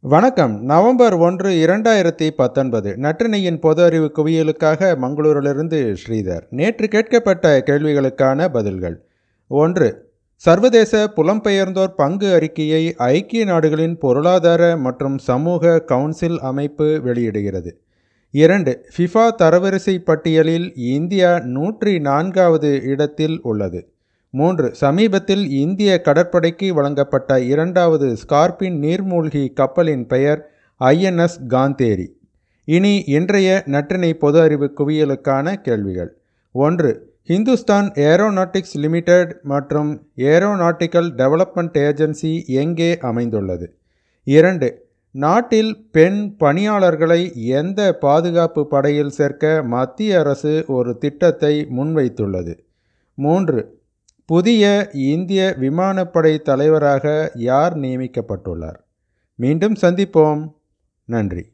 வணக்கம். நவம்பர் ஒன்று இரண்டாயிரத்தி பத்தொன்பது. நற்றினையின் பொது அறிவு குவியலுக்காக மங்களூரிலிருந்து ஸ்ரீதர். நேற்று கேட்கப்பட்ட கேள்விகளுக்கான பதில்கள். ஒன்று சர்வதேச புலம்பெயர்ந்தோர் பங்கு அறிக்கையை ஐக்கிய நாடுகளின் பொருளாதார மற்றும் சமூக கவுன்சில் அமைப்பு வெளியிடுகிறது. இரண்டு ஃபிஃபா தரவரிசை பட்டியலில் இந்தியா நூற்றி நான்காவது இடத்தில் உள்ளது. மூன்று சமீபத்தில் இந்திய கடற்படைக்கு வழங்கப்பட்ட இரண்டாவது ஸ்கார்பின் நீர்மூழ்கி கப்பலின் பெயர் ஐஎன்எஸ் காந்தேரி. இனி இன்றைய நற்றினை பொது அறிவு குவியலுக்கான கேள்விகள். ஒன்று ஹிந்துஸ்தான் ஏரோநாட்டிக்ஸ் லிமிடெட் மற்றும் ஏரோநாட்டிக்கல் டெவலப்மெண்ட் ஏஜென்சி எங்கே அமைந்துள்ளது? இரண்டு நாட்டில் பெண் பணியாளர்களை எந்த பாதுகாப்பு படையில் சேர்க்க மத்திய அரசு ஒரு திட்டத்தை முன்வைத்துள்ளது? மூன்று புதிய இந்திய விமானப்படை தலைவராக யார் நியமிக்கப்பட்டுள்ளார்? மீண்டும் சந்திப்போம். நன்றி.